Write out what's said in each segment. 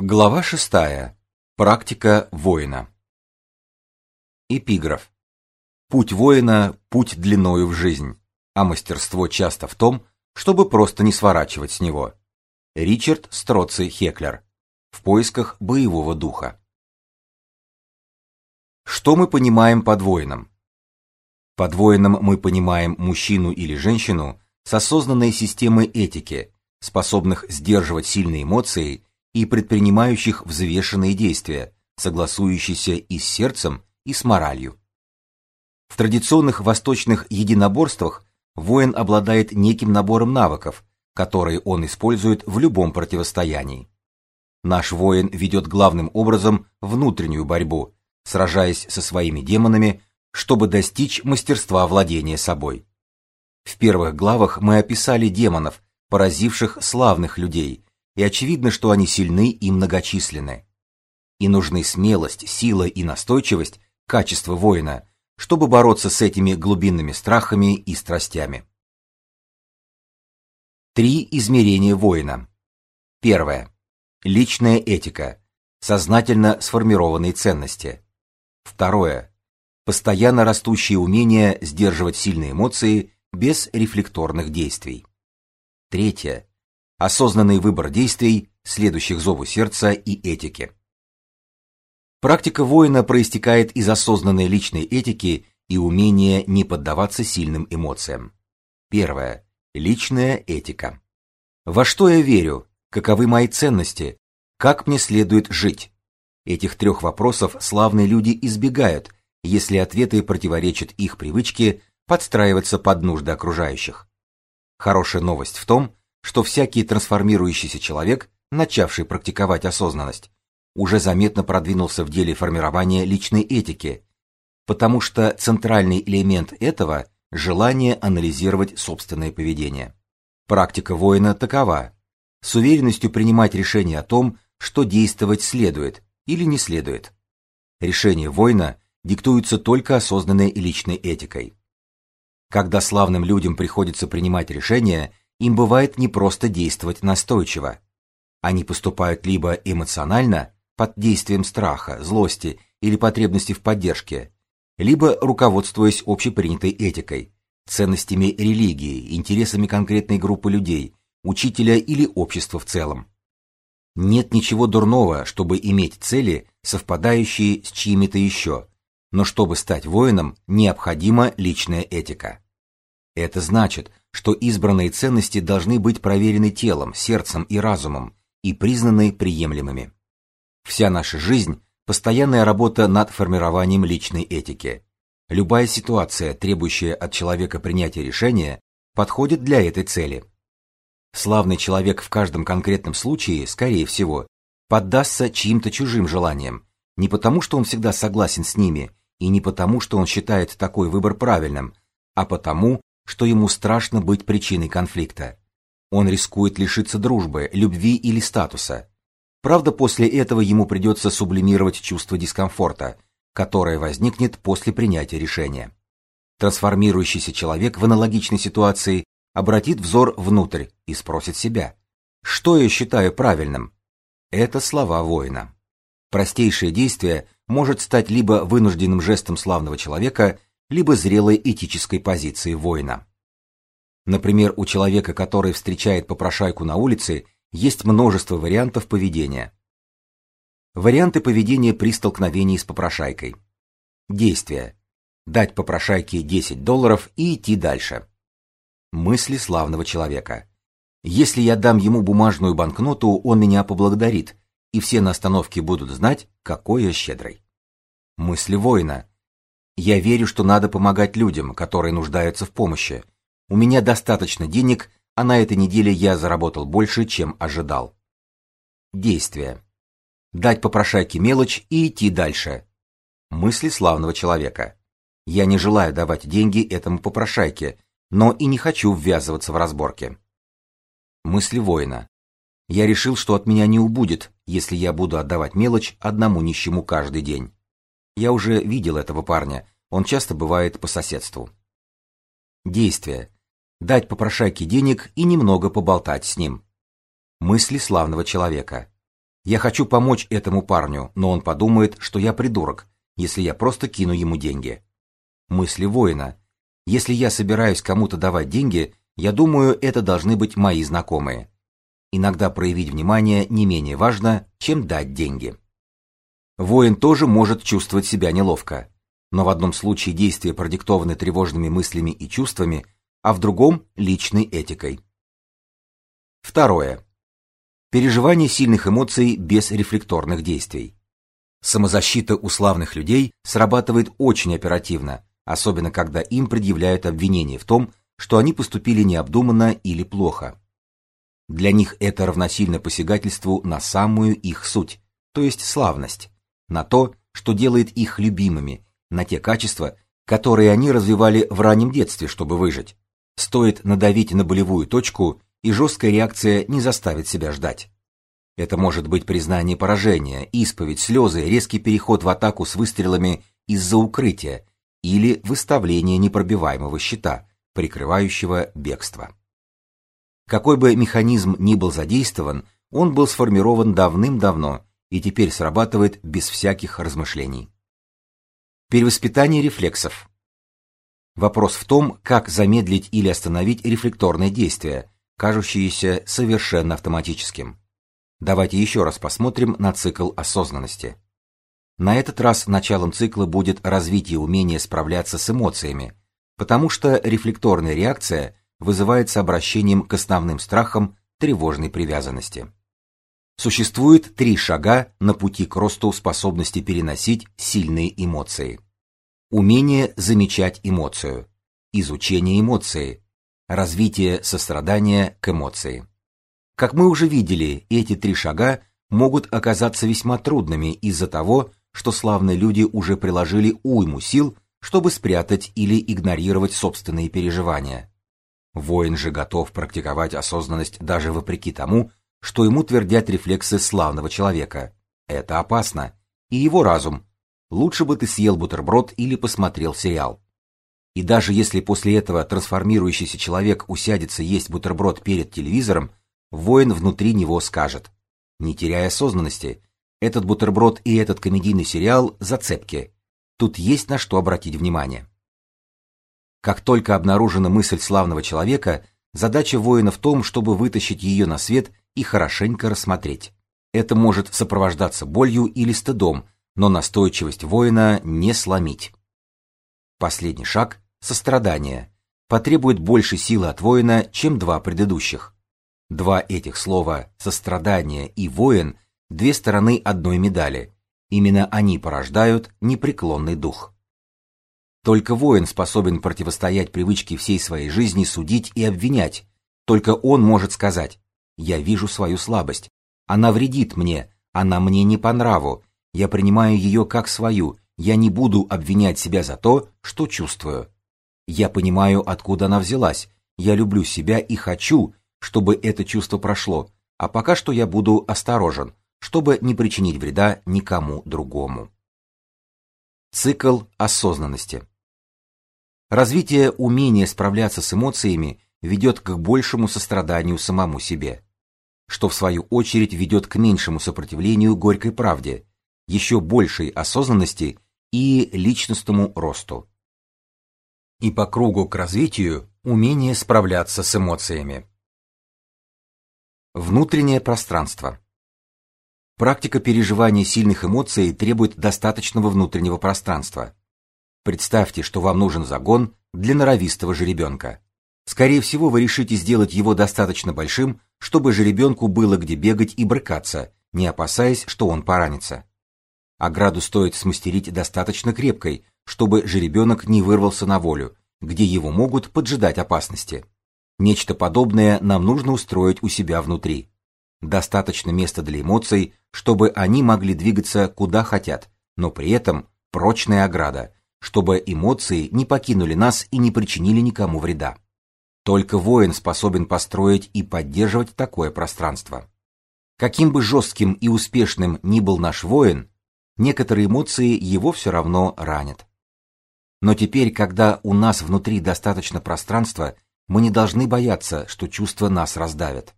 Глава шестая. Практика воина. Эпиграф. Путь воина – путь длиною в жизнь, а мастерство часто в том, чтобы просто не сворачивать с него. Ричард Строци Хеклер. В поисках боевого духа. Что мы понимаем под воином? Под воином мы понимаем мужчину или женщину с осознанной системой этики, способных сдерживать сильные эмоции и предпринимающих взвешенные действия, согласующиеся и с сердцем, и с моралью. В традиционных восточных единоборствах воин обладает неким набором навыков, которые он использует в любом противостоянии. Наш воин ведет главным образом внутреннюю борьбу, сражаясь со своими демонами, чтобы достичь мастерства владения собой. В первых главах мы описали демонов, поразивших славных людей, и очевидно, что они сильны и многочисленны. И нужны смелость, сила и настойчивость, качества воина, чтобы бороться с этими глубинными страхами и страстями. Три измерения воина. Первое. Личная этика, сознательно сформированные ценности. Второе. Постоянно растущее умение сдерживать сильные эмоции без рефлекторных действий. Третье осознанный выбор действий, следующих зову сердца и этики. Практика воина проистекает из осознанной личной этики и умения не поддаваться сильным эмоциям. Первое. Личная этика. Во что я верю? Каковы мои ценности? Как мне следует жить? Этих трех вопросов славные люди избегают, если ответы противоречат их привычке подстраиваться под нужды окружающих. Хорошая новость в том, что всякий трансформирующийся человек, начавший практиковать осознанность, уже заметно продвинулся в деле формирования личной этики, потому что центральный элемент этого желание анализировать собственное поведение. Практика воина такова: с уверенностью принимать решение о том, что действовать следует или не следует. Решения воина диктуются только осознанной и личной этикой. Когда славным людям приходится принимать решения, им бывает не просто действовать настойчиво. Они поступают либо эмоционально, под действием страха, злости или потребности в поддержке, либо руководствуясь общепринятой этикой, ценностями религии, интересами конкретной группы людей, учителя или общества в целом. Нет ничего дурного, чтобы иметь цели, совпадающие с чьими-то еще, но чтобы стать воином, необходима личная этика. Это значит, что избранные ценности должны быть проверены телом, сердцем и разумом и признаны приемлемыми. Вся наша жизнь постоянная работа над формированием личной этики. Любая ситуация, требующая от человека принятия решения, подходит для этой цели. Славный человек в каждом конкретном случае, скорее всего, поддастся чьим-то чужим желаниям, не потому, что он всегда согласен с ними, и не потому, что он считает такой выбор правильным, а потому, что ему страшно быть причиной конфликта. Он рискует лишиться дружбы, любви или статуса. Правда, после этого ему придется сублимировать чувство дискомфорта, которое возникнет после принятия решения. Трансформирующийся человек в аналогичной ситуации обратит взор внутрь и спросит себя: что я считаю правильным? Это слова воина. Простейшее действие может стать либо вынужденным жестом славного человека, либо зрелой этической позиции воина. Например, у человека, который встречает попрошайку на улице, есть множество вариантов поведения. Варианты поведения при столкновении с попрошайкой. Действия: дать попрошайке 10 долларов и идти дальше. Мысли славного человека. Если я дам ему бумажную банкноту, он меня поблагодарит, и все на остановке будут знать, какой я щедрый. Мысли воина. Я верю, что надо помогать людям, которые нуждаются в помощи. У меня достаточно денег, а на этой неделе я заработал больше, чем ожидал. Действие. Дать попрошайке мелочь и идти дальше. Мысли славного человека. Я не желаю давать деньги этому попрошайке, но и не хочу ввязываться в разборки. Мысли воина. Я решил, что от меня не убудет, если я буду отдавать мелочь одному нищему каждый день. Я уже видел этого парня, он часто бывает по соседству. Действие. Дать попрошайке денег и немного поболтать с ним. Мысли славного человека. Я хочу помочь этому парню, но он подумает, что я придурок, если я просто кину ему деньги. Мысли воина. Если я собираюсь кому-то давать деньги, я думаю, это должны быть мои знакомые. Иногда проявить внимание не менее важно, чем дать деньги. Воин тоже может чувствовать себя неловко, но в одном случае действия продиктованы тревожными мыслями и чувствами, а в другом личной этикой. Второе. Переживание сильных эмоций без рефлекторных действий. Самозащита у славных людей срабатывает очень оперативно, особенно когда им предъявляют обвинение в том, что они поступили необдуманно или плохо. Для них это равносильно посягательству на самую их суть, то есть славность, на то, что делает их любимыми, на те качества, которые они развивали в раннем детстве, чтобы выжить. Стоит надавить на болевую точку, и жесткая реакция не заставит себя ждать. Это может быть признание поражения, исповедь, слезы, резкий переход в атаку с выстрелами из-за укрытия или выставление непробиваемого щита, прикрывающего бегство. Какой бы механизм ни был задействован, он был сформирован давным-давно и теперь срабатывает без всяких размышлений. Перевоспитание рефлексов. Вопрос в том, как замедлить или остановить рефлекторное действие, кажущееся совершенно автоматическим. Давайте еще раз посмотрим на цикл осознанности. На этот раз началом цикла будет развитие умения справляться с эмоциями, потому что рефлекторная реакция вызывается обращением к основным страхам тревожной привязанности. Существует три шага на пути к росту способности переносить сильные эмоции. Умение замечать эмоцию, изучение эмоции, развитие сострадания к эмоции. Как мы уже видели, эти три шага могут оказаться весьма трудными из-за того, что славные люди уже приложили уйму сил, чтобы спрятать или игнорировать собственные переживания. Воин же готов практиковать осознанность даже вопреки тому, что ему твердят рефлексы славного человека. Это опасно. И его разум. Лучше бы ты съел бутерброд или посмотрел сериал. И даже если после этого трансформирующийся человек усядется есть бутерброд перед телевизором, воин внутри него скажет: "Не теряя осознанности, этот бутерброд и этот комедийный сериал зацепки. Тут есть на что обратить внимание". Как только обнаружена мысль славного человека, задача воина в том, чтобы вытащить ее на свет и хорошенько рассмотреть. Это может сопровождаться болью или стыдом, но настойчивость воина не сломить. Последний шаг сострадание потребует больше силы от воина, чем два предыдущих. Два этих слова сострадание и воин две стороны одной медали. Именно они порождают непреклонный дух. Только воин способен противостоять привычке всей своей жизни судить и обвинять. Только он может сказать: "Я вижу свою слабость. Она вредит мне, она мне не по нраву. Я принимаю ее как свою. Я не буду обвинять себя за то, что чувствую. Я понимаю, откуда она взялась. Я люблю себя и хочу, чтобы это чувство прошло. А пока что я буду осторожен, чтобы не причинить вреда никому другому". Цикл осознанности. Развитие умения справляться с эмоциями ведет к большему состраданию самому себе, что в свою очередь ведет к меньшему сопротивлению горькой правде, еще большей осознанности и личностному росту. И по кругу к развитию умение справляться с эмоциями. Внутреннее пространство. Практика переживания сильных эмоций требует достаточного внутреннего пространства. Представьте, что вам нужен загон для норовистого жеребенка. Скорее всего, вы решите сделать его достаточно большим, чтобы жеребенку было где бегать и брыкаться, не опасаясь, что он поранится. Ограду стоит смастерить достаточно крепкой, чтобы жеребенок не вырвался на волю, где его могут поджидать опасности. Нечто подобное нам нужно устроить у себя внутри. Достаточно места для эмоций, чтобы они могли двигаться куда хотят, но при этом прочная ограда, чтобы эмоции не покинули нас и не причинили никому вреда. Только воин способен построить и поддерживать такое пространство. Каким бы жестким и успешным ни был наш воин, некоторые эмоции его все равно ранят. Но теперь, когда у нас внутри достаточно пространства, мы не должны бояться, что чувства нас раздавят.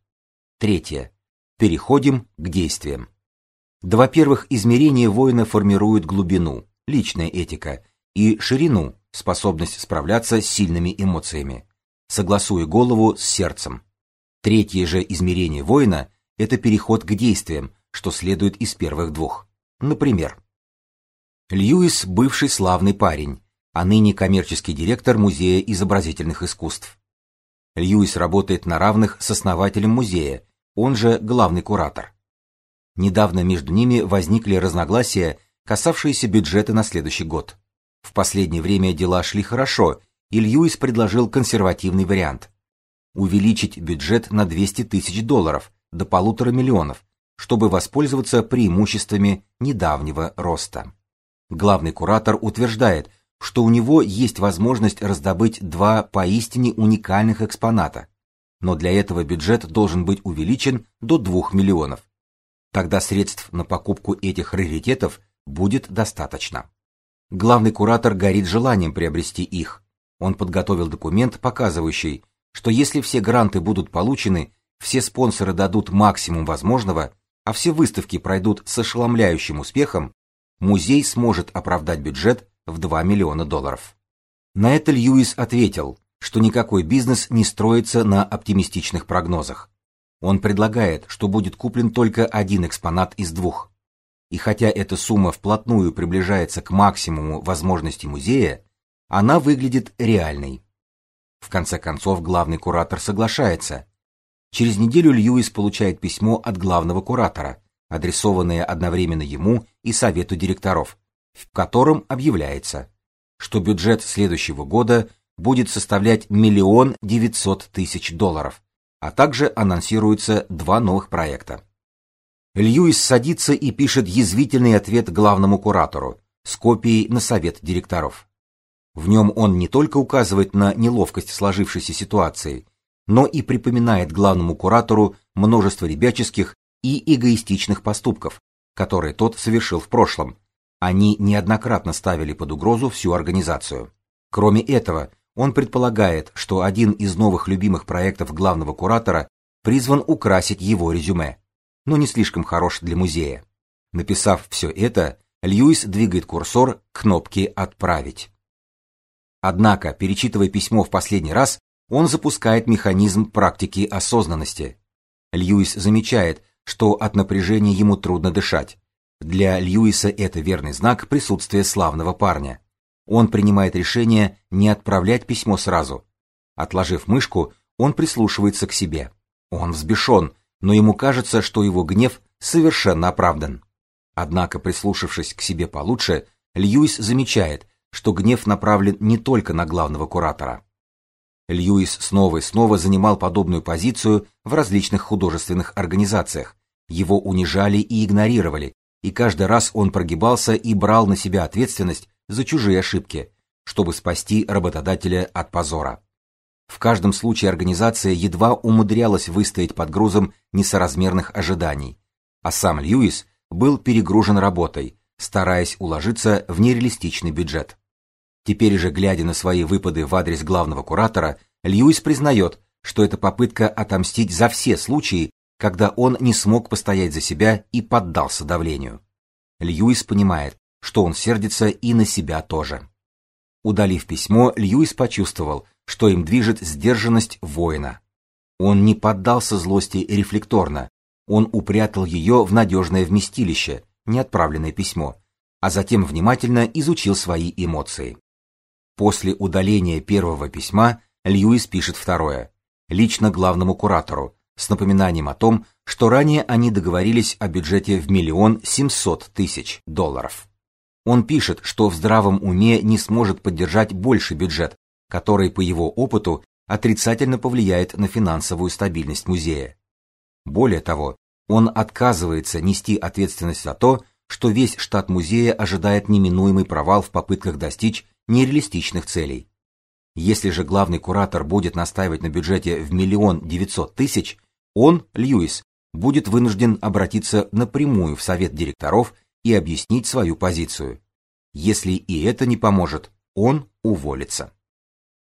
Третье. Переходим к действиям. Два первых измерения воина формируют глубину, личная этика, и ширину, способность справляться с сильными эмоциями, согласуя голову с сердцем. Третье же измерение воина это переход к действиям, что следует из первых двух. Например, Льюис бывший славный парень, а ныне коммерческий директор Музея изобразительных искусств. Льюис работает на равных с основателем музея, он же главный куратор. Недавно между ними возникли разногласия, касавшиеся бюджета на следующий год. В последнее время дела шли хорошо, и Льюис предложил консервативный вариант увеличить бюджет на 200 тысяч долларов до полутора миллионов, чтобы воспользоваться преимуществами недавнего роста. Главный куратор утверждает, что у него есть возможность раздобыть два поистине уникальных экспоната, но для этого бюджет должен быть увеличен до 2 миллионов. Тогда средств на покупку этих раритетов будет достаточно. Главный куратор горит желанием приобрести их. Он подготовил документ, показывающий, что если все гранты будут получены, все спонсоры дадут максимум возможного, а все выставки пройдут с ошеломляющим успехом, музей сможет оправдать бюджет в 2 миллиона долларов. На это Льюис ответил, что никакой бизнес не строится на оптимистичных прогнозах. Он предлагает, что будет куплен только один экспонат из двух. И хотя эта сумма вплотную приближается к максимуму возможностей музея, она выглядит реальной. В конце концов, главный куратор соглашается. Через неделю Льюис получает письмо от главного куратора, адресованное одновременно ему и совету директоров, в котором объявляется, что бюджет следующего года будет составлять миллион девятьсот тысяч долларов, а также анонсируются два новых проекта. Льюис садится и пишет язвительный ответ главному куратору с копией на совет директоров. В нем он не только указывает на неловкость сложившейся ситуации, но и припоминает главному куратору множество ребяческих и эгоистичных поступков, которые тот совершил в прошлом. Они неоднократно ставили под угрозу всю организацию. Кроме этого, он предполагает, что один из новых любимых проектов главного куратора призван украсить его резюме, но не слишком хорош для музея. Написав все это, Льюис двигает курсор к кнопке «Отправить». Однако, перечитывая письмо в последний раз, он запускает механизм практики осознанности. Льюис замечает, что от напряжения ему трудно дышать. Для Льюиса это верный знак присутствия славного парня. Он принимает решение не отправлять письмо сразу. Отложив мышку, он прислушивается к себе. Он взбешен, но ему кажется, что его гнев совершенно оправдан. Однако, прислушавшись к себе получше, Льюис замечает, что гнев направлен не только на главного куратора. Льюис снова и снова занимал подобную позицию в различных художественных организациях. Его унижали и игнорировали, и каждый раз он прогибался и брал на себя ответственность за чужие ошибки, чтобы спасти работодателя от позора. В каждом случае организация едва умудрялась выстоять под грузом несоразмерных ожиданий, а сам Льюис был перегружен работой, стараясь уложиться в нереалистичный бюджет. Теперь же, глядя на свои выпады в адрес главного куратора, Льюис признает, что это попытка отомстить за все случаи, когда он не смог постоять за себя и поддался давлению. Льюис понимает, что он сердится и на себя тоже. Удалив письмо, Льюис почувствовал, что им движет сдержанность воина. Он не поддался злости рефлекторно, он упрятал ее в надежное вместилище, неотправленное письмо, а затем внимательно изучил свои эмоции. После удаления первого письма Льюис пишет второе, лично главному куратору, с напоминанием о том, что ранее они договорились о бюджете в миллион семьсот тысяч долларов. Он пишет, что в здравом уме не сможет поддержать больший бюджет, который, по его опыту, отрицательно повлияет на финансовую стабильность музея. Более того, он отказывается нести ответственность за то, что весь штат музея ожидает неминуемый провал в попытках достичь нереалистичных целей. Если же главный куратор будет настаивать на бюджете в миллион девятьсот тысяч, он, Льюис, будет вынужден обратиться напрямую в совет директоров и объяснить свою позицию. Если и это не поможет, он уволится.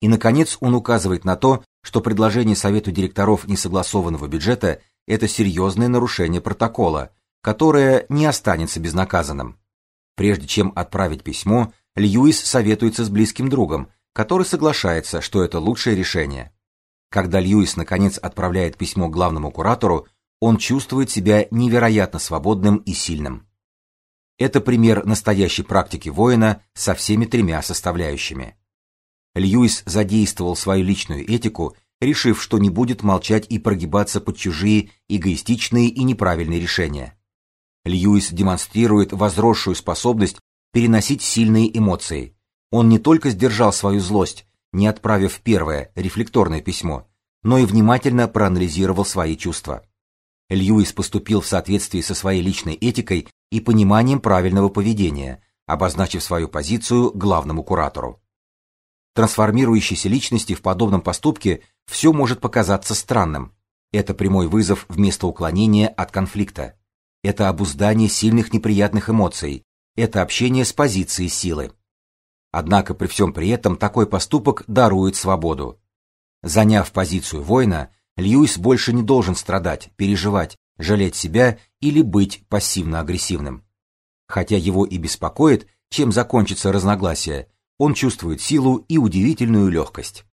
И наконец, он указывает на то, что предложение совету директоров несогласованного бюджета это серьезное нарушение протокола, которое не останется безнаказанным. Прежде чем отправить письмо, Льюис советуется с близким другом, который соглашается, что это лучшее решение. Когда Льюис наконец отправляет письмо главному куратору, он чувствует себя невероятно свободным и сильным. Это пример настоящей практики воина со всеми тремя составляющими. Льюис задействовал свою личную этику, решив, что не будет молчать и прогибаться под чужие эгоистичные и неправильные решения. Льюис демонстрирует возросшую способность переносить сильные эмоции. Он не только сдержал свою злость, не отправив первое рефлекторное письмо, но и внимательно проанализировал свои чувства. Льюис поступил в соответствии со своей личной этикой и пониманием правильного поведения, обозначив свою позицию главному куратору. Трансформирующейся личности в подобном поступке все может показаться странным. Это прямой вызов вместо уклонения от конфликта. Это обуздание сильных неприятных эмоций. Это общение с позиции силы. Однако при всем при этом такой поступок дарует свободу. Заняв позицию воина, Льюис больше не должен страдать, переживать, жалеть себя или быть пассивно-агрессивным. Хотя его и беспокоит, чем закончится разногласие, он чувствует силу и удивительную легкость.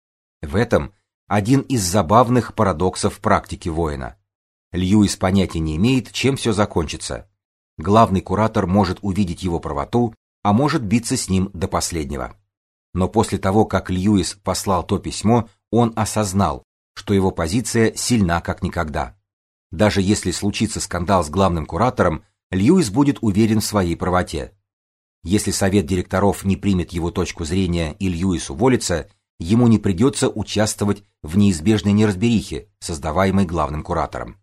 В этом один из забавных парадоксов практики воина. Льюис понятия не имеет, чем все закончится. Главный куратор может увидеть его правоту, а может биться с ним до последнего. Но после того, как Льюис послал то письмо, он осознал, что его позиция сильна как никогда. Даже если случится скандал с главным куратором, Льюис будет уверен в своей правоте. Если совет директоров не примет его точку зрения и Льюис уволится, ему не придется участвовать в неизбежной неразберихе, создаваемой главным куратором.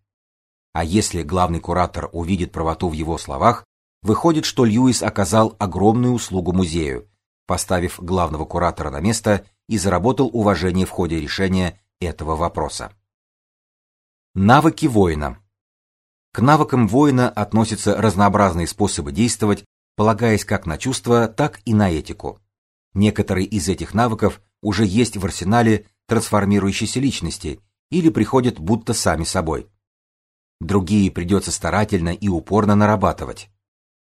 А если главный куратор увидит правоту в его словах, выходит, что Льюис оказал огромную услугу музею, поставив главного куратора на место и заработал уважение в ходе решения этого вопроса. Навыки воина. К навыкам воина относятся разнообразные способы действовать, полагаясь как на чувства, так и на этику. Некоторые из этих навыков уже есть в арсенале трансформирующейся личности или приходят будто сами собой. Другие придется старательно и упорно нарабатывать.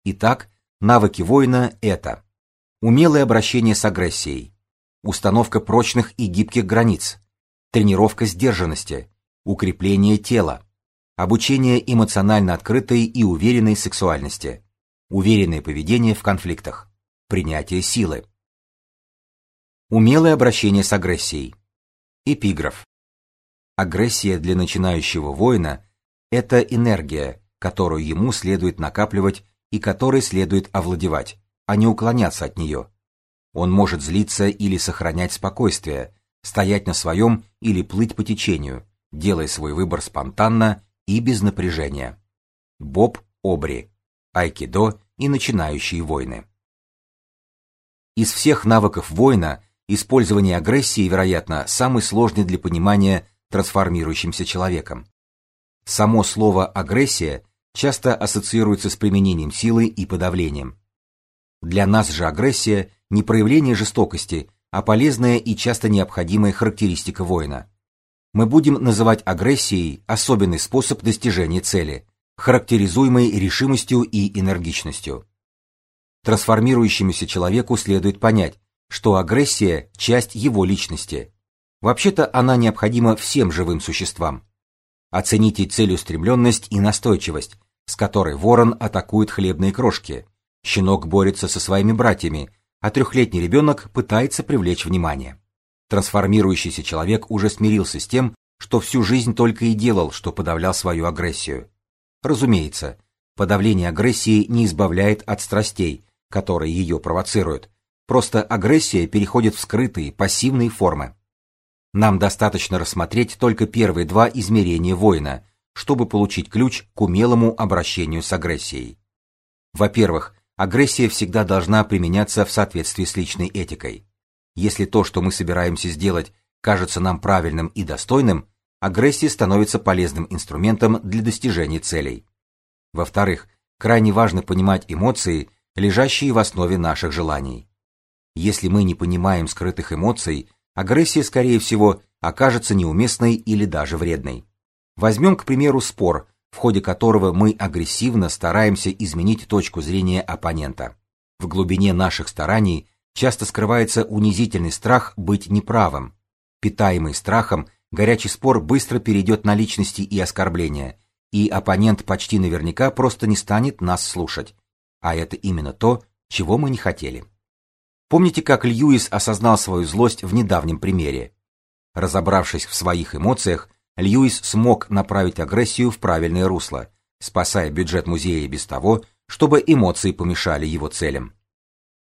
Итак, навыки воина это: умелое обращение с агрессией, установка прочных и гибких границ, тренировка сдержанности, укрепление тела, обучение эмоционально открытой и уверенной сексуальности, уверенное поведение в конфликтах, принятие силы. Умелое обращение с агрессией. Эпиграф. Агрессия для начинающего воина это энергия, которую ему следует накапливать и которой следует овладевать, а не уклоняться от нее. Он может злиться или сохранять спокойствие, стоять на своем или плыть по течению, делая свой выбор спонтанно и без напряжения. Боб Обри. Айкидо и начинающие войны. Из всех навыков воина использование агрессии, вероятно, самый сложный для понимания трансформирующимся человеком. Само слово агрессия часто ассоциируется с применением силы и подавлением. Для нас же агрессия не проявление жестокости, а полезная и часто необходимая характеристика воина. Мы будем называть агрессией особенный способ достижения цели, характеризуемый решимостью и энергичностью. Трансформирующемуся человеку следует понять, что агрессия часть его личности. Вообще-то она необходима всем живым существам. Оцените целеустремленность и настойчивость, с которой ворон атакует хлебные крошки. Щенок борется со своими братьями, а трехлетний ребенок пытается привлечь внимание. Трансформирующийся человек уже смирился с тем, что всю жизнь только и делал, что подавлял свою агрессию. Разумеется, подавление агрессии не избавляет от страстей, которые ее провоцируют. Просто агрессия переходит в скрытые, пассивные формы. Нам достаточно рассмотреть только первые два измерения воина, чтобы получить ключ к умелому обращению с агрессией. Во-первых, Агрессия всегда должна применяться в соответствии с личной этикой. Если то, что мы собираемся сделать, кажется нам правильным и достойным, агрессия становится полезным инструментом для достижения целей. Во-вторых, крайне важно понимать эмоции, лежащие в основе наших желаний. Если мы не понимаем скрытых эмоций, агрессия, скорее всего, окажется неуместной или даже вредной. Возьмем, к примеру, спор, в ходе которого мы агрессивно стараемся изменить точку зрения оппонента. В глубине наших стараний часто скрывается унизительный страх быть неправым. Питаемый страхом, горячий спор быстро перейдет на личности и оскорбления, и оппонент почти наверняка просто не станет нас слушать. А это именно то, чего мы не хотели. Помните, как Льюис осознал свою злость в недавнем примере? Разобравшись в своих эмоциях, Льюис смог направить агрессию в правильное русло, спасая бюджет музея без того, чтобы эмоции помешали его целям.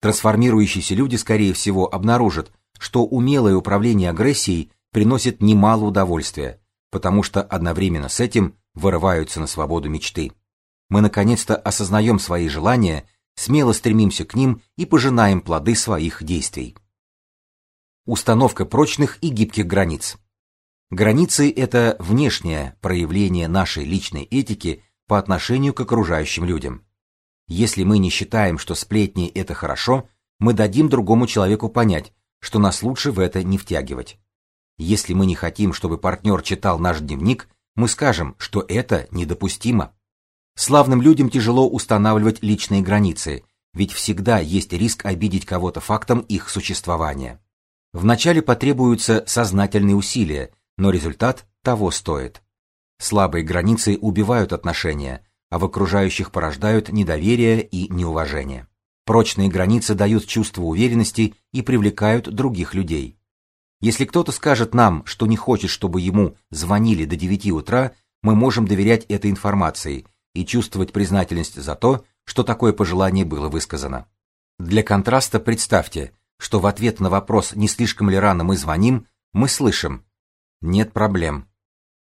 Трансформирующиеся люди, скорее всего, обнаружат, что умелое управление агрессией приносит немало удовольствия, потому что одновременно с этим вырываются на свободу мечты. Мы наконец-то осознаем свои желания, смело стремимся к ним и пожинаем плоды своих действий. Установка прочных и гибких границ. Границы это внешнее проявление нашей личной этики по отношению к окружающим людям. Если мы не считаем, что сплетни это хорошо, мы дадим другому человеку понять, что нас лучше в это не втягивать. Если мы не хотим, чтобы партнер читал наш дневник, мы скажем, что это недопустимо. Славным людям тяжело устанавливать личные границы, ведь всегда есть риск обидеть кого-то фактом их существования. Вначале потребуются сознательные усилия, но результат того стоит. Слабые границы убивают отношения, а в окружающих порождают недоверие и неуважение. Прочные границы дают чувство уверенности и привлекают других людей. Если кто-то скажет нам, что не хочет, чтобы ему звонили до 9 утра, мы можем доверять этой информации и чувствовать признательность за то, что такое пожелание было высказано. Для контраста представьте, что в ответ на вопрос, не слишком ли рано мы звоним, мы слышим нет проблем.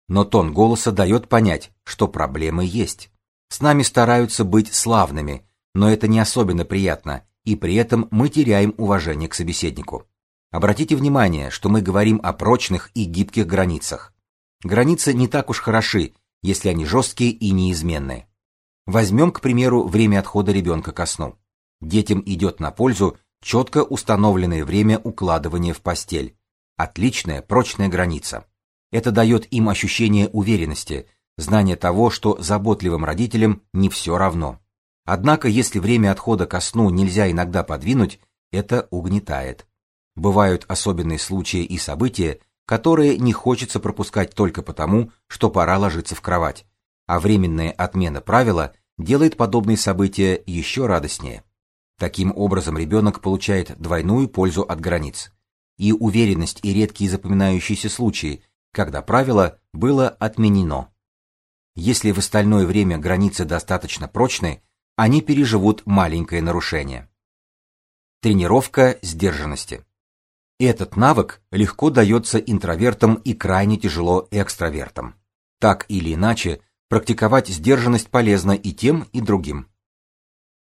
Но тон голоса дает понять, что проблемы есть. С нами стараются быть славными, но это не особенно приятно, и при этом мы теряем уважение к собеседнику. Обратите внимание, что мы говорим о прочных и гибких границах. Границы не так уж хороши, если они жесткие и неизменные. Возьмем, к примеру, время отхода ребенка ко сну. Детям идет на пользу четко установленное время укладывания в постель, Отличная, прочная граница. Это дает им ощущение уверенности, знание того, что заботливым родителям не все равно. Однако, если время отхода ко сну нельзя иногда подвинуть, это угнетает. Бывают особенные случаи и события, которые не хочется пропускать только потому, что пора ложиться в кровать, а временная отмена правила делает подобные события еще радостнее. Таким образом, ребенок получает двойную пользу от границ и уверенность и редкие запоминающиеся случаи, когда правило было отменено. Если в остальное время границы достаточно прочны, они переживут маленькое нарушение. Тренировка сдержанности. Этот навык легко дается интровертам и крайне тяжело экстравертам. Так или иначе, практиковать сдержанность полезно и тем, и другим.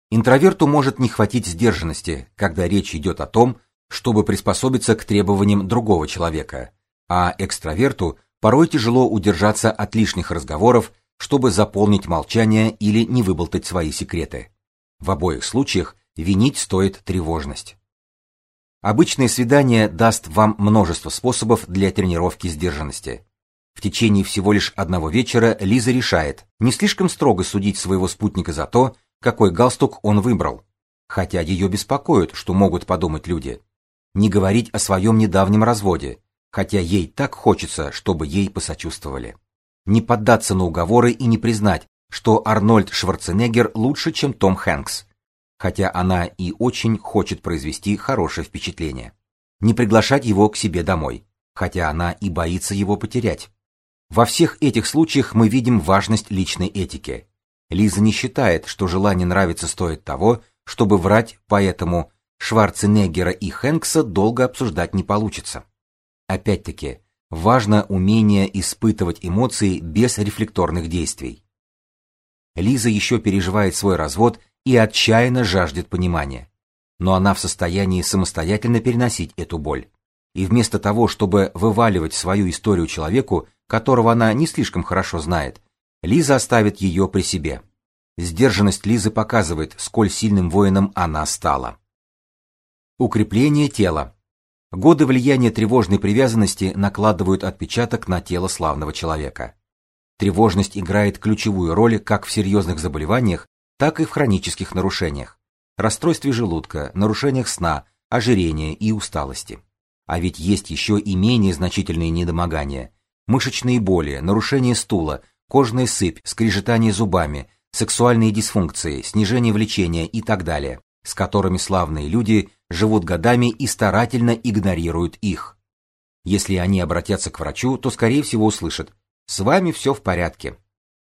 Интроверту может не хватить сдержанности, когда речь идет о том, чтобы приспособиться к требованиям другого человека, а экстраверту порой тяжело удержаться от лишних разговоров, чтобы заполнить молчание или не выболтать свои секреты. В обоих случаях винить стоит тревожность. Обычное свидание даст вам множество способов для тренировки сдержанности. В течение всего лишь одного вечера Лиза решает не слишком строго судить своего спутника за то, какой галстук он выбрал, хотя ее беспокоит, что могут подумать люди не говорить о своем недавнем разводе, хотя ей так хочется, чтобы ей посочувствовали. Не поддаться на уговоры и не признать, что Арнольд Шварценеггер лучше, чем Том Хэнкс, хотя она и очень хочет произвести хорошее впечатление. Не приглашать его к себе домой, хотя она и боится его потерять. Во всех этих случаях мы видим важность личной этики. Лиза не считает, что желание нравиться стоит того, чтобы врать, поэтому Шварценеггера и Хэнкса долго обсуждать не получится. Опять-таки, важно умение испытывать эмоции без рефлекторных действий. Лиза еще переживает свой развод и отчаянно жаждет понимания. Но она в состоянии самостоятельно переносить эту боль. И вместо того, чтобы вываливать свою историю человеку, которого она не слишком хорошо знает, Лиза оставит ее при себе. Сдержанность Лизы показывает, сколь сильным воином она стала. Укрепление тела. Годы влияния тревожной привязанности накладывают отпечаток на тело славного человека. Тревожность играет ключевую роль как в серьезных заболеваниях, так и в хронических нарушениях, расстройстве желудка, нарушениях сна, ожирения и усталости. А ведь есть еще и менее значительные недомогания: мышечные боли, нарушение стула, кожная сыпь, скрежетание зубами, сексуальные дисфункции, снижение влечения и так далее, с которыми славные люди живут годами и старательно игнорируют их. Если они обратятся к врачу, то скорее всего услышат: "С вами все в порядке".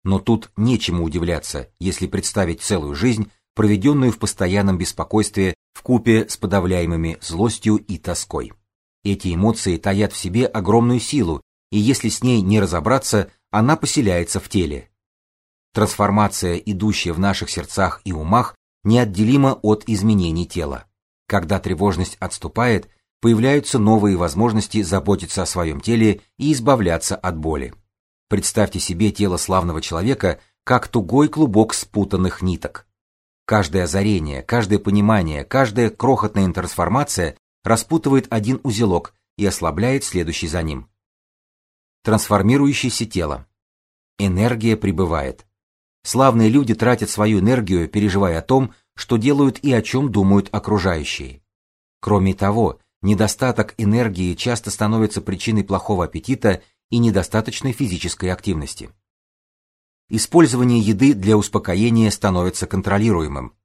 Но тут нечему удивляться, если представить целую жизнь, проведенную в постоянном беспокойстве в купе с подавляемыми злостью и тоской. Эти эмоции таят в себе огромную силу, и если с ней не разобраться, она поселяется в теле. Трансформация, идущая в наших сердцах и умах, неотделима от изменений тела. Когда тревожность отступает, появляются новые возможности заботиться о своем теле и избавляться от боли. Представьте себе тело славного человека как тугой клубок спутанных ниток. Каждое озарение, каждое понимание, каждая крохотная трансформация распутывает один узелок и ослабляет следующий за ним. Трансформирующееся тело. Энергия прибывает. Славные люди тратят свою энергию, переживая о том, что делают и о чем думают окружающие. Кроме того, недостаток энергии часто становится причиной плохого аппетита и недостаточной физической активности. Использование еды для успокоения становится контролируемым.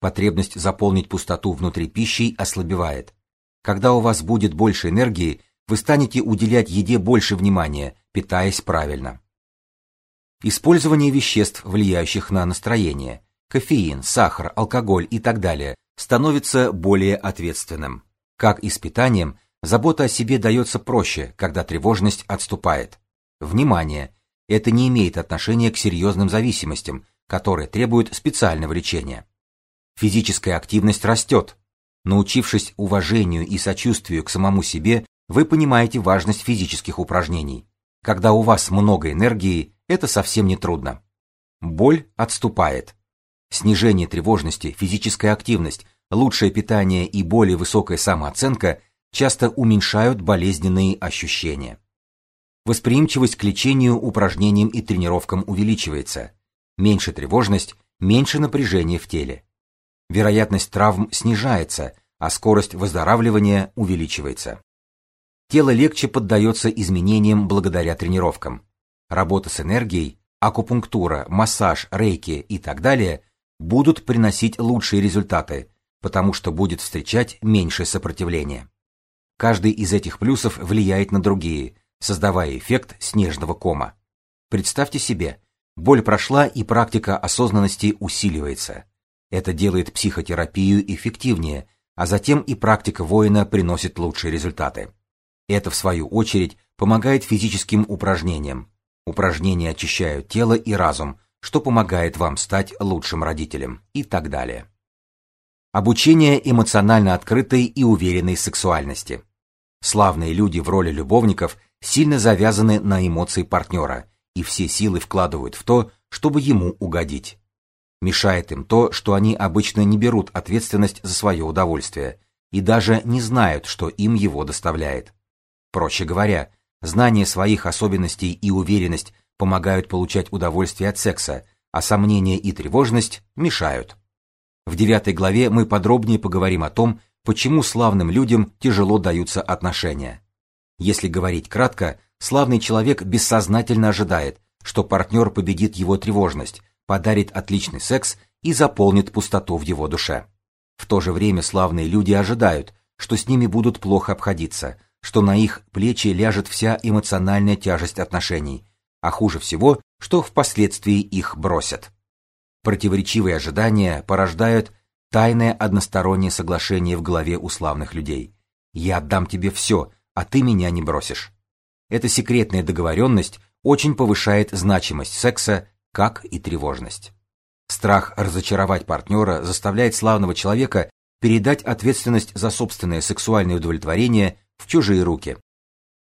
Потребность заполнить пустоту внутри пищи ослабевает. Когда у вас будет больше энергии, вы станете уделять еде больше внимания, питаясь правильно. Использование веществ, влияющих на настроение, кофеин, сахар, алкоголь и так далее, становится более ответственным. Как и с питанием, Забота о себе дается проще, когда тревожность отступает. Внимание! Это не имеет отношения к серьезным зависимостям, которые требуют специального лечения. Физическая активность растет. Научившись уважению и сочувствию к самому себе, вы понимаете важность физических упражнений. Когда у вас много энергии, это совсем не трудно. Боль отступает. Снижение тревожности, физическая активность, лучшее питание и более высокая самооценка часто уменьшают болезненные ощущения. Восприимчивость к лечению, упражнениям и тренировкам увеличивается. Меньше тревожность, меньше напряжения в теле. Вероятность травм снижается, а скорость выздоравливания увеличивается. Тело легче поддается изменениям благодаря тренировкам. Работа с энергией, акупунктура, массаж, рейки и так далее будут приносить лучшие результаты, потому что будет встречать меньше сопротивления. Каждый из этих плюсов влияет на другие, создавая эффект снежного кома. Представьте себе, боль прошла и практика осознанности усиливается. Это делает психотерапию эффективнее, а затем и практика воина приносит лучшие результаты. Это в свою очередь помогает физическим упражнениям. Упражнения очищают тело и разум, что помогает вам стать лучшим родителем и так далее. Обучение эмоционально открытой и уверенной сексуальности. Славные люди в роли любовников сильно завязаны на эмоции партнера и все силы вкладывают в то, чтобы ему угодить. Мешает им то, что они обычно не берут ответственность за свое удовольствие и даже не знают, что им его доставляет. Проще говоря, знание своих особенностей и уверенность помогают получать удовольствие от секса, а сомнения и тревожность мешают. В девятой главе мы подробнее поговорим о том, почему славным людям тяжело даются отношения. Если говорить кратко, славный человек бессознательно ожидает, что партнер победит его тревожность, подарит отличный секс и заполнит пустоту в его душе. В то же время славные люди ожидают, что с ними будут плохо обходиться, что на их плечи ляжет вся эмоциональная тяжесть отношений, а хуже всего, что впоследствии их бросят. Противоречивые ожидания порождают тайное одностороннее соглашение в голове у славных людей. Я отдам тебе все, а ты меня не бросишь. Эта секретная договоренность очень повышает значимость секса, как и тревожность. Страх разочаровать партнера заставляет славного человека передать ответственность за собственное сексуальное удовлетворение в чужие руки.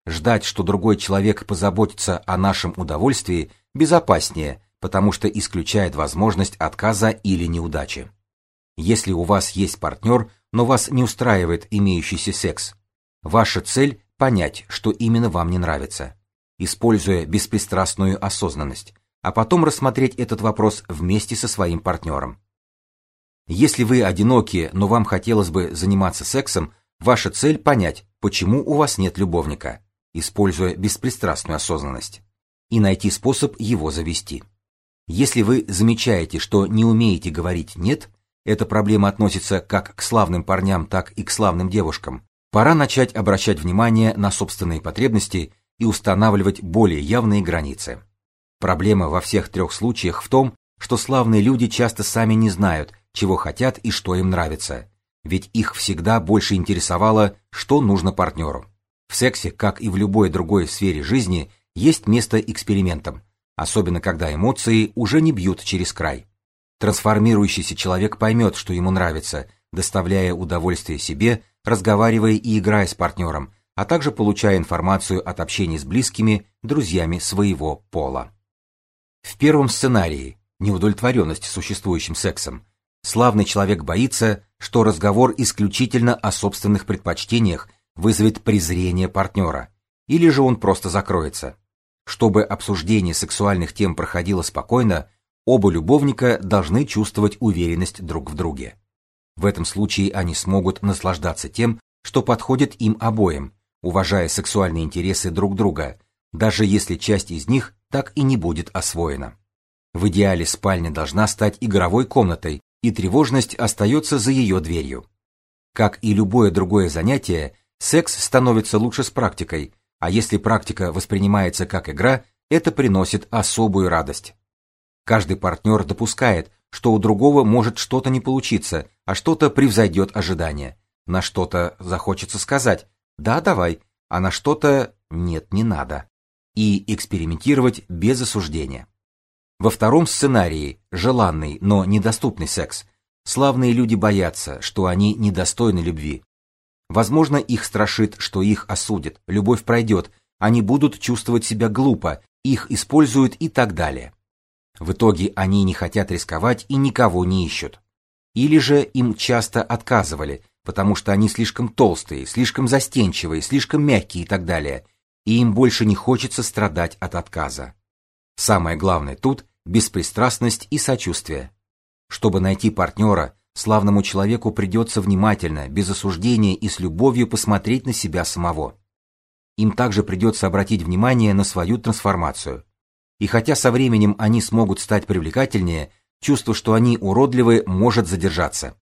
Ждать, что другой человек позаботится о нашем удовольствии, безопаснее, потому что исключает возможность отказа или неудачи. Если у вас есть партнер, но вас не устраивает имеющийся секс, ваша цель понять, что именно вам не нравится. используя беспристрастную осознанность, а потом рассмотреть этот вопрос вместе со своим партнером. Если вы одиноки, но вам хотелось бы заниматься сексом, ваша цель понять, почему у вас нет любовника, используя беспристрастную осознанность, и найти способ его завести. Если вы замечаете, что не умеете говорить нет, эта проблема относится как к славным парням, так и к славным девушкам. Пора начать обращать внимание на собственные потребности и устанавливать более явные границы. Проблема во всех трех случаях в том, что славные люди часто сами не знают, чего хотят и что им нравится, ведь их всегда больше интересовало, что нужно партнеру. В сексе, как и в любой другой сфере жизни, есть место экспериментам, особенно когда эмоции уже не бьют через край. Трансформирующийся человек поймет, что ему нравится, доставляя удовольствие себе, разговаривая и играя с партнером, а также получая информацию от общения с близкими, друзьями своего пола. В первом сценарии неудовлетворенность существующим сексом славный человек боится, что разговор исключительно о собственных предпочтениях вызовет презрение партнера, или же он просто закроется. Чтобы обсуждение сексуальных тем проходило спокойно, оба любовника должны чувствовать уверенность друг в друге. В этом случае они смогут наслаждаться тем, что подходит им обоим, уважая сексуальные интересы друг друга, даже если часть из них так и не будет освоена. В идеале спальня должна стать игровой комнатой, и тревожность остается за ее дверью. Как и любое другое занятие, секс становится лучше с практикой, а если практика воспринимается как игра, это приносит особую радость. Каждый партнер допускает, что у другого может что-то не получиться, а что-то превзойдет ожидания. На что-то захочется сказать «да, давай», а на что-то «нет, не надо». И экспериментировать без осуждения. Во втором сценарии желанный, но недоступный секс. Славные люди боятся, что они недостойны любви. Возможно, их страшит, что их осудят, любовь пройдет, они будут чувствовать себя глупо, их используют и так далее. В итоге они не хотят рисковать и никого не ищут. Или же им часто отказывали, потому что они слишком толстые, слишком застенчивые, слишком мягкие и так далее, и им больше не хочется страдать от отказа. Самое главное тут беспристрастность и сочувствие. Чтобы найти партнера, славному человеку придется внимательно, без осуждения и с любовью посмотреть на себя самого. Им также придется обратить внимание на свою трансформацию. И хотя со временем они смогут стать привлекательнее, чувство, что они уродливы, может задержаться.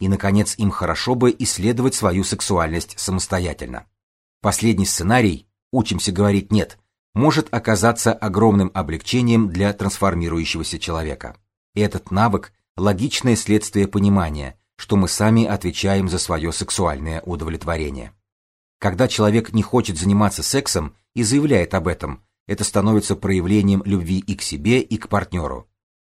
И, наконец, им хорошо бы исследовать свою сексуальность самостоятельно. Последний сценарий «учимся говорить нет» может оказаться огромным облегчением для трансформирующегося человека. И этот навык – логичное следствие понимания, что мы сами отвечаем за свое сексуальное удовлетворение. Когда человек не хочет заниматься сексом и заявляет об этом, это становится проявлением любви и к себе, и к партнеру.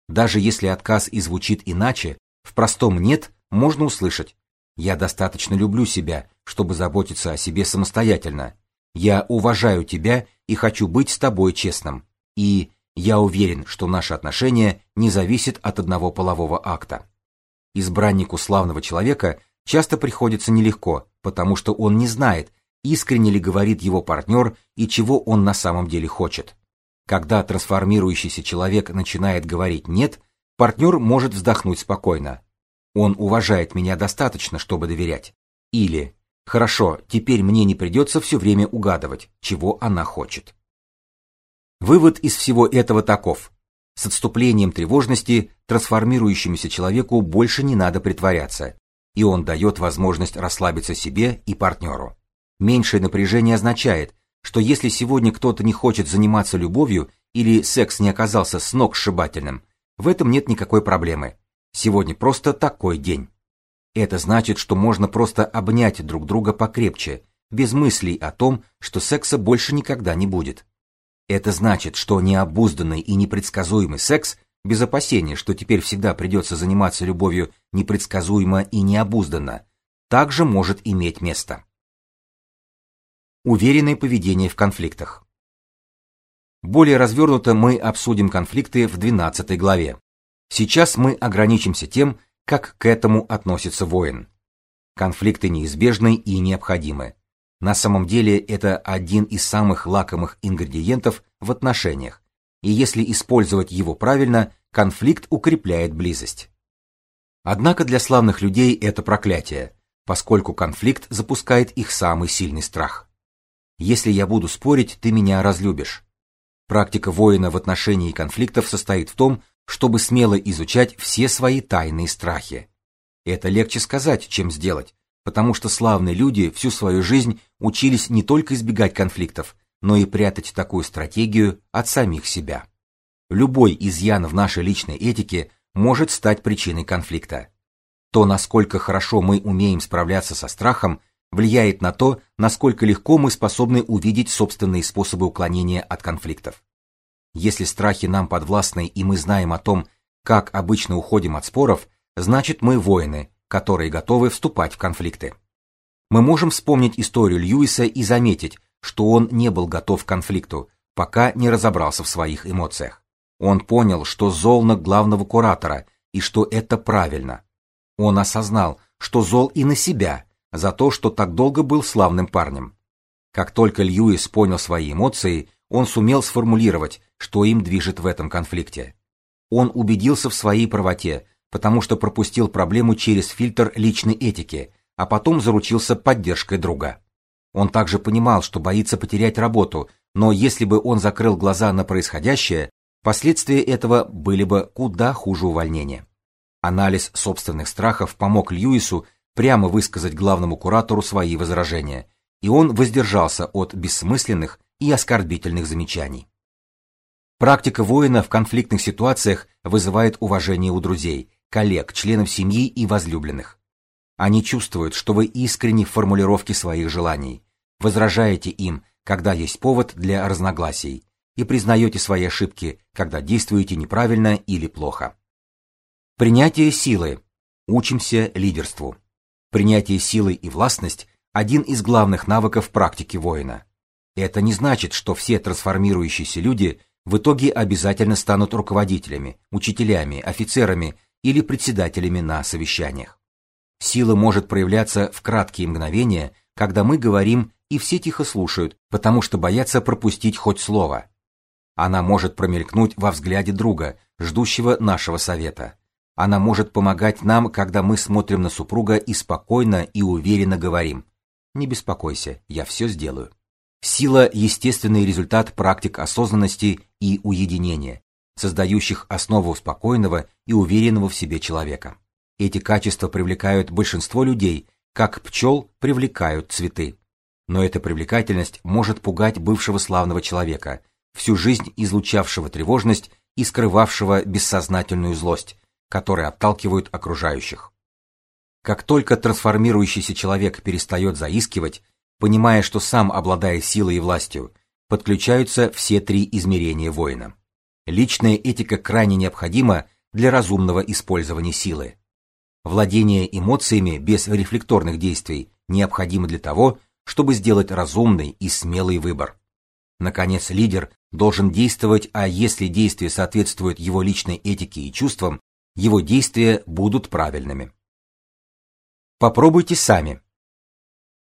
Даже если отказ и звучит иначе, в простом «нет» можно услышать «Я достаточно люблю себя, чтобы заботиться о себе самостоятельно. Я уважаю тебя и хочу быть с тобой честным. И я уверен, что наши отношения не зависят от одного полового акта». Избраннику славного человека часто приходится нелегко, потому что он не знает, искренне ли говорит его партнер и чего он на самом деле хочет. Когда трансформирующийся человек начинает говорить «нет», партнер может вздохнуть спокойно. Он уважает меня достаточно, чтобы доверять. Или «Хорошо, теперь мне не придется все время угадывать, чего она хочет». Вывод из всего этого таков. С отступлением тревожности трансформирующемуся человеку больше не надо притворяться, и он дает возможность расслабиться себе и партнеру. Меньшее напряжение означает, что если сегодня кто-то не хочет заниматься любовью или секс не оказался с ног сшибательным, в этом нет никакой проблемы. Сегодня просто такой день. Это значит, что можно просто обнять друг друга покрепче, без мыслей о том, что секса больше никогда не будет. Это значит, что необузданный и непредсказуемый секс, без опасения, что теперь всегда придется заниматься любовью непредсказуемо и необузданно, также может иметь место. Уверенное поведение в конфликтах. Более развернуто мы обсудим конфликты в 12 главе. Сейчас мы ограничимся тем, как к этому относится воин. Конфликты неизбежны и необходимы. На самом деле это один из самых лакомых ингредиентов в отношениях, и если использовать его правильно, конфликт укрепляет близость. Однако для славных людей это проклятие, поскольку конфликт запускает их самый сильный страх. Если я буду спорить, ты меня разлюбишь. Практика воина в отношении конфликтов состоит в том, чтобы смело изучать все свои тайные страхи. Это легче сказать, чем сделать, потому что славные люди всю свою жизнь учились не только избегать конфликтов, но и прятать такую стратегию от самих себя. Любой изъян в нашей личной этике может стать причиной конфликта. То, насколько хорошо мы умеем справляться со страхом, влияет на то, насколько легко мы способны увидеть собственные способы уклонения от конфликтов. Если страхи нам подвластны и мы знаем о том, как обычно уходим от споров, значит мы воины, которые готовы вступать в конфликты. Мы можем вспомнить историю Льюиса и заметить, что он не был готов к конфликту, пока не разобрался в своих эмоциях. Он понял, что зол на главного куратора и что это правильно. Он осознал, что зол и на себя за то, что так долго был славным парнем. Как только Льюис понял свои эмоции, он сумел сформулировать, что им движет в этом конфликте. Он убедился в своей правоте, потому что пропустил проблему через фильтр личной этики, а потом заручился поддержкой друга. Он также понимал, что боится потерять работу, но если бы он закрыл глаза на происходящее, последствия этого были бы куда хуже увольнения. Анализ собственных страхов помог Льюису прямо высказать главному куратору свои возражения, и он воздержался от бессмысленных и оскорбительных замечаний. Практика воина в конфликтных ситуациях вызывает уважение у друзей, коллег, членов семьи и возлюбленных. Они чувствуют, что вы искренни в формулировке своих желаний, возражаете им, когда есть повод для разногласий, и признаете свои ошибки, когда действуете неправильно или плохо. Принятие силы. Учимся лидерству. Принятие силы и властность – один из главных навыков практики воина. Это не значит, что все трансформирующиеся люди в итоге обязательно станут руководителями, учителями, офицерами или председателями на совещаниях. Сила может проявляться в краткие мгновения, когда мы говорим и все тихо слушают, потому что боятся пропустить хоть слово. Она может промелькнуть во взгляде друга, ждущего нашего совета. Она может помогать нам, когда мы смотрим на супруга и спокойно и уверенно говорим: "Не беспокойся, я все сделаю". Сила естественный результат практик осознанности и уединения, создающих основу спокойного и уверенного в себе человека. Эти качества привлекают большинство людей, как пчел привлекают цветы. Но эта привлекательность может пугать бывшего славного человека, всю жизнь излучавшего тревожность и скрывавшего бессознательную злость, которые отталкивают окружающих. Как только трансформирующийся человек перестает заискивать, понимая, что сам обладает силой и властью, подключаются все три измерения воина. Личная этика крайне необходима для разумного использования силы. Владение эмоциями без рефлекторных действий необходимо для того, чтобы сделать разумный и смелый выбор. Наконец, лидер должен действовать, а если действие соответствует его личной этике и чувствам, его действия будут правильными. Попробуйте сами.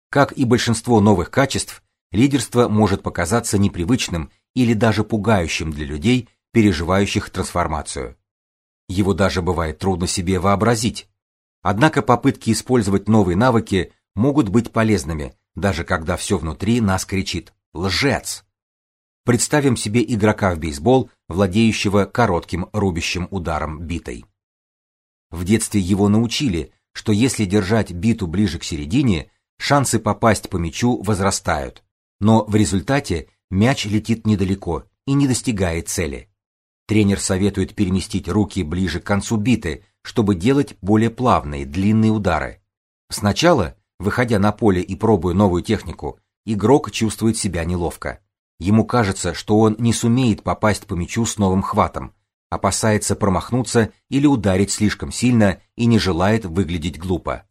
Как и большинство новых качеств, лидерство может показаться непривычным или даже пугающим для людей, переживающих трансформацию. Его даже бывает трудно себе вообразить. Однако попытки использовать новые навыки могут быть полезными, даже когда все внутри нас кричит «Лжец!». Представим себе игрока в бейсбол, владеющего коротким рубящим ударом битой. В детстве его научили, что если держать биту ближе к середине, шансы попасть по мячу возрастают. Но в результате мяч летит недалеко и не достигает цели. Тренер советует переместить руки ближе к концу биты, чтобы делать более плавные, длинные удары. Сначала, выходя на поле и пробуя новую технику, игрок чувствует себя неловко. Ему кажется, что он не сумеет попасть по мячу с новым хватом, опасается промахнуться или ударить слишком сильно и не желает выглядеть глупо.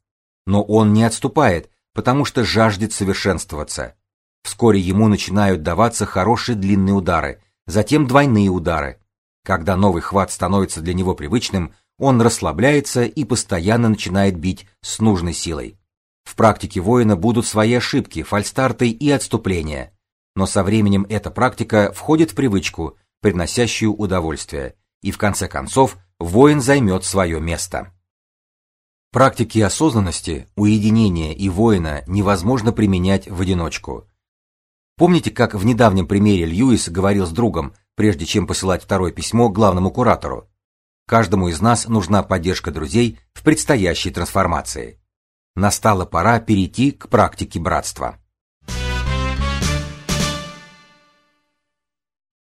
Но он не отступает, потому что жаждет совершенствоваться. Вскоре ему начинают даваться хорошие длинные удары, затем двойные удары. Когда новый хват становится для него привычным, он расслабляется и постоянно начинает бить с нужной силой. В практике воина будут свои ошибки, фальстарты и отступления, но со временем эта практика входит в привычку, приносящую удовольствие, и в конце концов воин займет свое место. Практики осознанности, уединения и воина невозможно применять в одиночку. Помните, как в недавнем примере Льюис говорил с другом, прежде чем посылать второе письмо главному куратору? Каждому из нас нужна поддержка друзей в предстоящей трансформации. Настала пора перейти к практике братства.